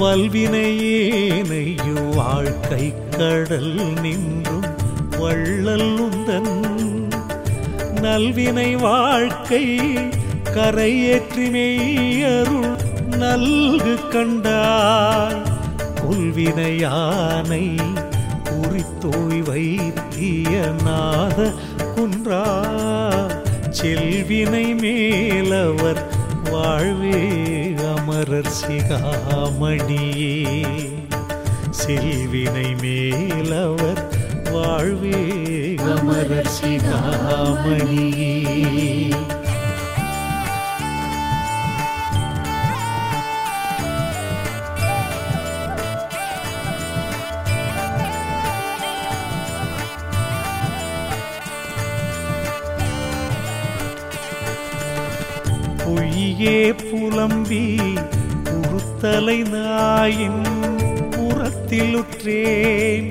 வல்வினையேனையோ வாழ்க்கை கடல் நின்றும் வள்ளல் உந்தன். நல்வினை வாழ்க்கை கரையேற்றிமேயருள் நல்கு கண்டாய். புல்வினையானை உரித்தோய் வைத்திய நாத குன்றா. செல்வினை மேலவர் வாழ்வே அமரர் சிகாமணியே செல்வினை மேலவர் வாழ்வே அமரர் சிகாமணியே. பொய்யே புலம்பி உறுத்தலை நாயின் புறத்திலுற்றேன்.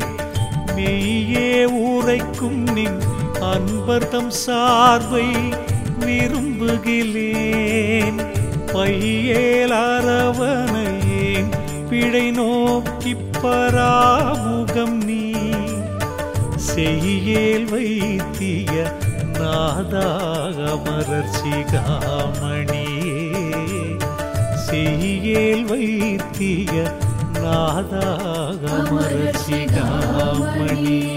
மெய்யே உரைக்கும் நின் அன்பர்தம் சார்பை விரும்புகிலேன். பையேலரவனையேன் பிழை நோக்கி பராமுகம் நீ. செய்யேல் வைத்திய நாதாகமரர் சிகாமணியே செய்யேல் வைத்திய நாதாக சிகாமணியே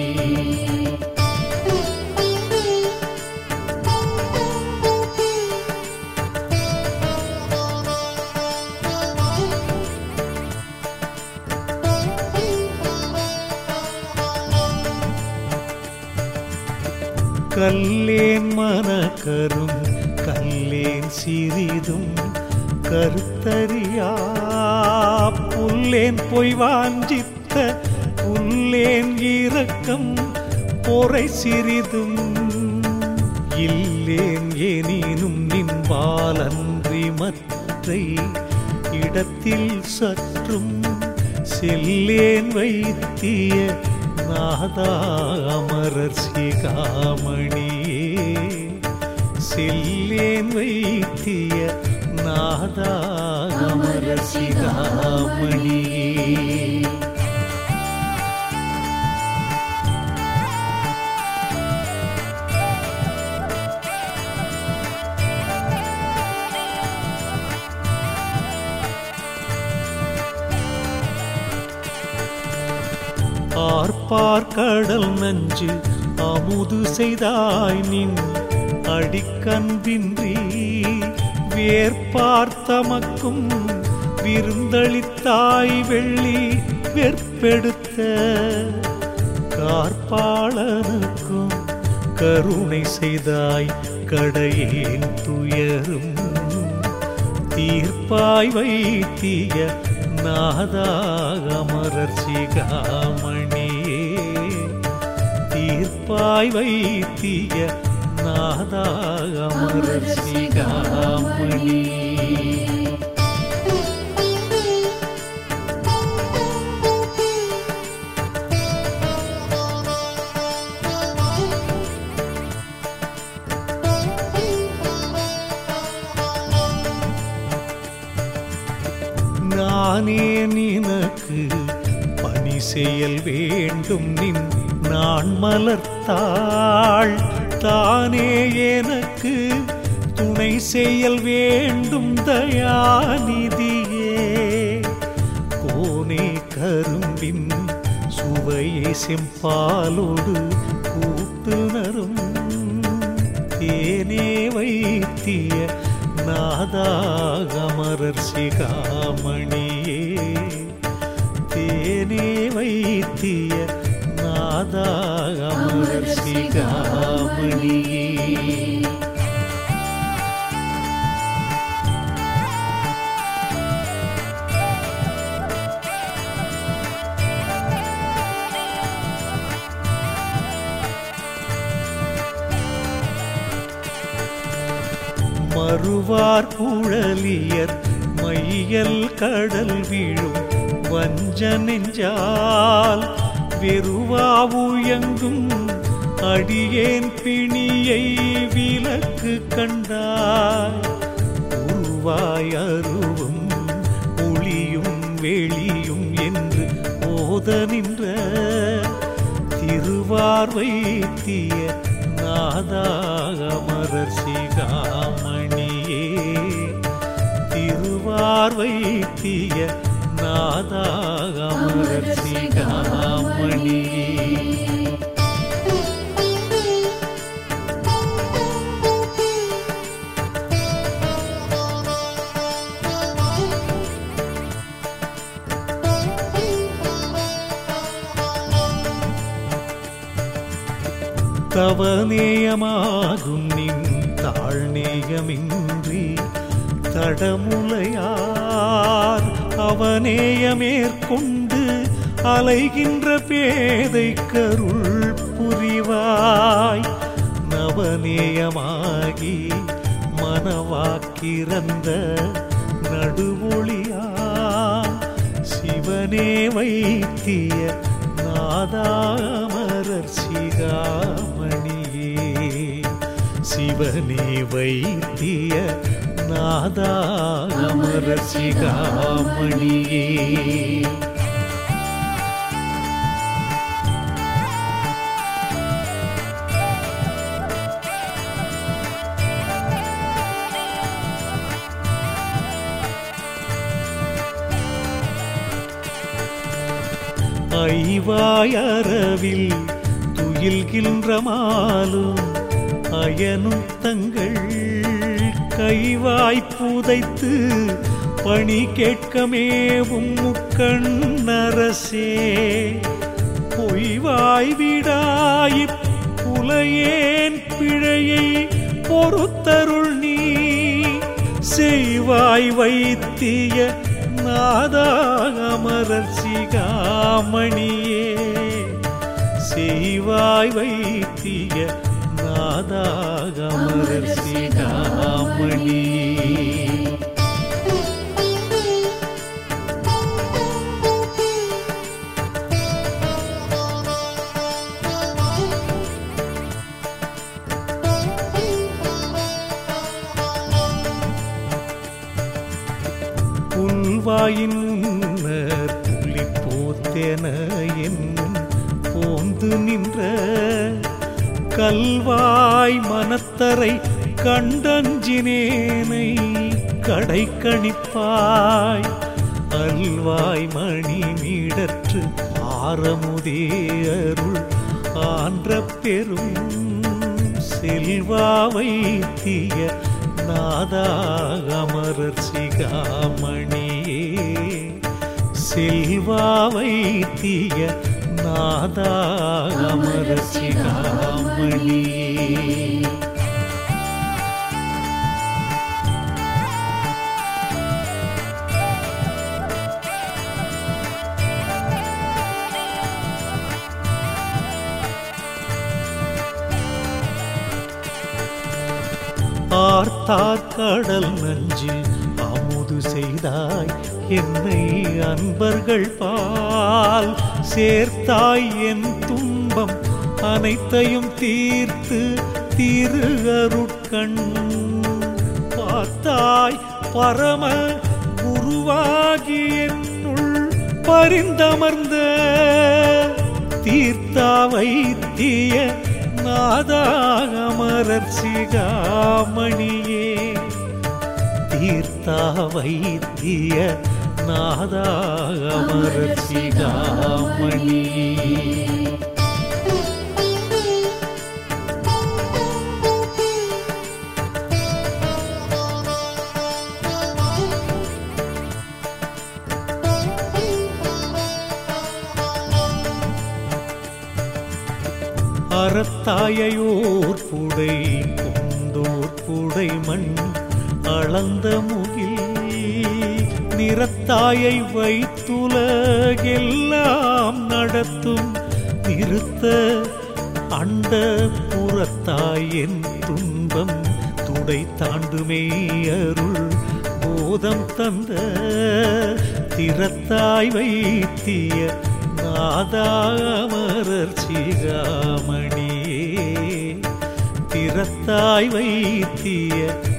கல்லேன் மன கரும் கல்லேன் சிறிதும் கருத்தறியா? புல்லேன் பொய் வாஞ்சித்த புல்லேன் இரக்கம் பொறை சிறிதும். இல்லேன் எனினும் நின்பாலன்றி மற்றை இடத்தில் சற்றும் செல்லேன் வைத்திய நாதாமரர் சிகாமணியே. செல்லேன் வைத்திய நாதா அமரர் சிகாமணியே ஆர்ப்பார் கடல் நஞ்சு அமுது செய்தாய் நின் அடிக்கன்பின்றி வேர்பார் தமக்கும் விருந்தளித்தாய் வெள்ளி வெற்பெடுத்த கார்பாளனுக்கும் கருணை செய்தாய் கடையின் துயரும். தீர்ப்பாய் வைத்திய நாதாகமரர் சிகாமணியே. தீர்ப்பாய் வைத்திய நாதாகமரர் சிகாமணியே நானே நினக்கு பணி செயல் வேண்டும் நின். நான் மலர்த்தாள். தானே எனக்கு துணை செயல் வேண்டும் தயாநிதியே. கோனே கரும்பின் சுவையை செம்பாலோடு கூட்டுணரும் தேனே வைத்திய நாதாகமரர் சிகாமணியே. தேனே வைத்திய நாதாகமரர் சிகாமணியே மறுவார் குழலியர் மையல் கடல் வீழும் வஞ்ச நெஞ்சால் வெறுவாவுயங்கும் அடியேன் பிணியை விலக்கு கண்டாய். உருவாய் அருவும் ஒளியும் வெளியும் என்று ஓத நின்ற திருவார்வை தீய நாதாகமரர் சிகாமணியே. திருவார்வை தீய நாதாகமரர் சிகாமணியே தவநேயமாகும் நின் தாழ்நேயமின்றி தடமுலையார் அவநேயமேற்கொண்டு அலைகின்ற பேதை கருள் புரிவாய். நவநேயமாகி மனவாக்கிறந்த நடுவொழியா சிவனே வைத்திய நாதாமரர் சிகாமணியே சிவனே வைத்திய நாதாமரர் சிகாமணியே ஐவாயரவில் துயில்கின்ற மாலும் அயனும் தங்கள் கைவாய் புதைத்து பணி கேட்கமேவும் முக்கண்ணரசே பொய்வாய் விடாயிப் புலையேன் பிழையை பொறுத்தருள் நீ. செய்வாய் வைத்திய நாதாகமரர் சிகாமணியே செய்வாய் வைத்திய दा गमरसि गामणी கல்வாய் மனத்தரை கண்டஞ்சினேனை கடை கணிப்பாய் அல்வாய் மணி மீடற்று ஆரமுதே அருள். ஆன்ற பெரும் செல்வா வைத்திய நாதாகமரர் சிகாமணியே. செல்வா வைத்திய நாதாகமரர் சிகாமணியே. கடல் நஞ்சு அமுது செய்தாய் என்னை அன்பர்கள் பால். சேர்த்தாய் என் துன்பம் அனைத்தையும் தீர்த்து திரு அருட்கண். பார்த்தாய் பரம குருவாகி என்னுள் பரிந்தமர்ந்த. தீர்த்தா வைத்திய நாதாகமரர் சிகாமணிய. தீர்த்தா வைத்திய நாதாகமரர் சிகாமணியே அறத்தாயோர் புடை கொண்டோர் புடை மண் அளந்த முகில் நிறத்தாயை வைத்துலகெல்லாம் நடத்தும் நிறுத்த அண்ட புறத்தாயின் துன்பம் துடை தாண்டுமே அருள் போதம் தந்த திறத்தாய் வைத்திய நாதாமரர் சிகாமணியே. திறத்தாய் வைத்திய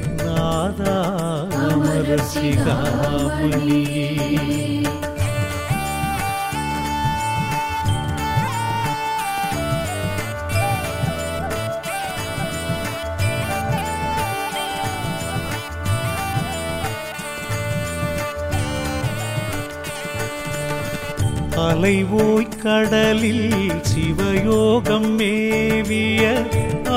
പാതാ അലൈവോയ് കടലിൽ ശിവയോഗം മേവിയ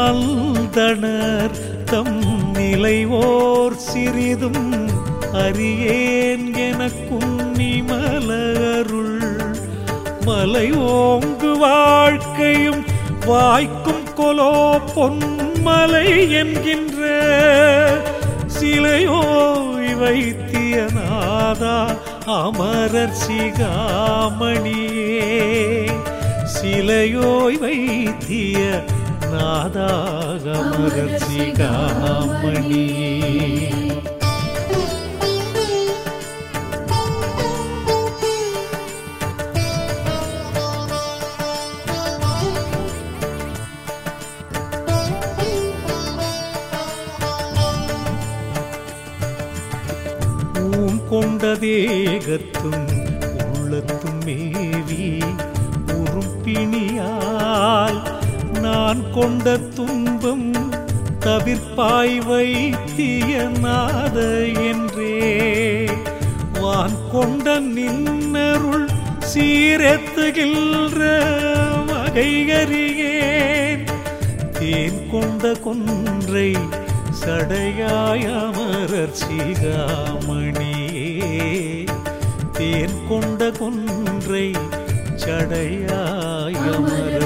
അൽതണർ தம் நிலைவோர் சிறிதும் அறியேன் எனக்கும் நிமலருள் மலை ஓங்கு வாழ்க்கையும் வாய்க்கும் கொலோ பொன்மலை என்கின்ற சிலையோ வைத்தியநாதா அமரர் சிகாமணியே. சிலையோய் வைத்திய நாதா அமரர் கொண்ட தேகத்தும் உள்ளத்தும் மேவி உறுப்பினியால் நான் கொண்ட துன்பம் தவிர்ப்பாய் வைத்திய நாத என்றே. வான் கொண்ட நின்னருள் சீரெத்துகின்ற வகையறியேன். தேன் கொண்ட கொன்றை சடையாய் அமரர் சிகாமணியே தேன் கொண்ட கொன்றை சடையாய் அமரர்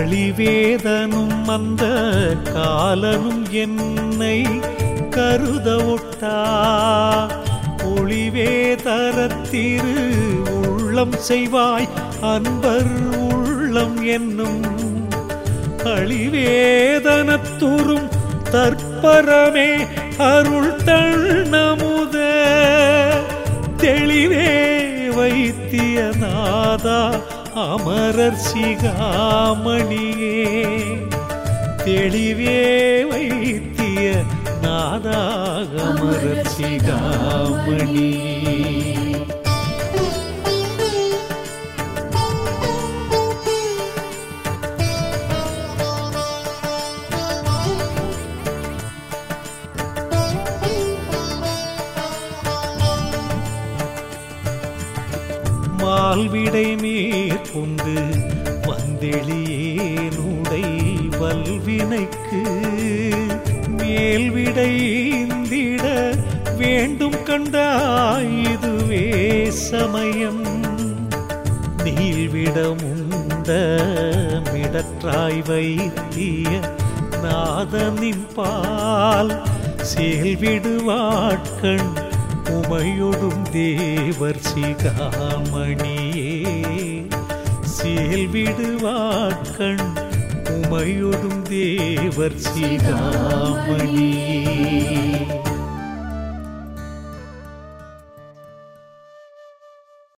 களிவேதனும் அந்த காலனும் என்னை கருத ஒட்டா ஒளிவே தரத்திரு உள்ளம் செய்வாய் அன்பர் உள்ளம் என்னும். அழிவேதனத்துறும் தற்பரமே அருள் தள்ணமுத தெளிவே வைத்திய நாதா அமரர் சிகாமணியே. தெளிவே வைத்திய நாதா அமரர் சிகாமணியே மால்விடை மேற்கொண்டு வந்தெளியேனுடை வல்வினைக்கு மேல் விடைந்திட வேண்டும் கண்டாய் இதுவே சமயம். நீள்விடமுந்த மிடற்றாய் வைத்திய நாதனின் பால் செயல்விடுவாட்கண் உமையொடும் தேவர் சிகாமணியே. செயல்விடுவாட்கண் மழையுதும் தேவர் சிகாமணி